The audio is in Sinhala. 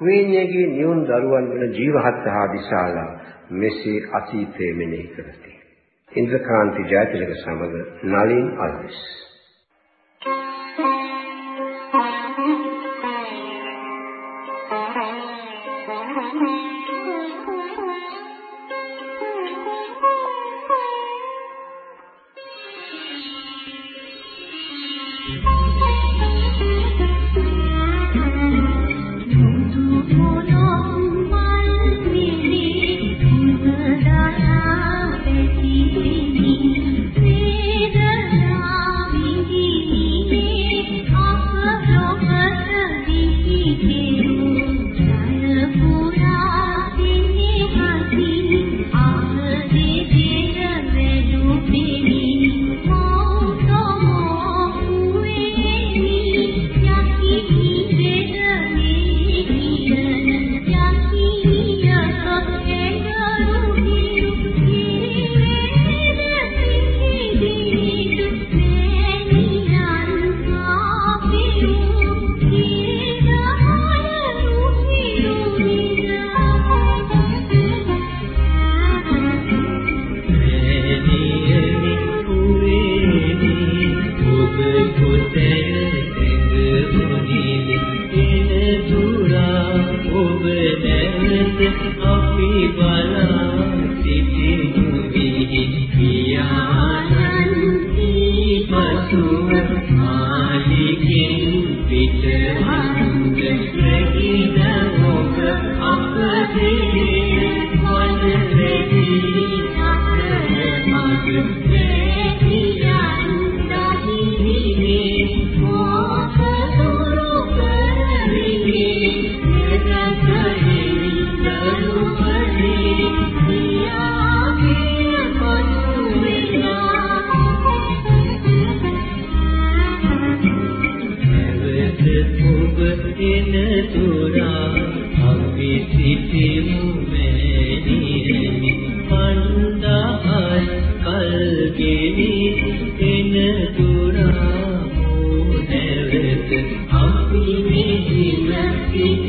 කුවේණියගේ නියුන් දරුවන් වන ජීවහත් හා විශාලා මෙසේ අතීතයේ මෙනෙහි කරති. ඉන්ද්‍රකාන්ති ජයතිලක සමග නලින් අල්විස් Mona. බලා සිටිනු විහිියානන් පසුව මාලිකෙන් පිටවන්ද රැකින මොක අප දෙලේ වන රැකී සතර මග පුරා අපි සිටිමු මෑණියනි පණ්ඩායි කල්ගෙවි එන පුරා මොනැවත අපි මෙහි නැති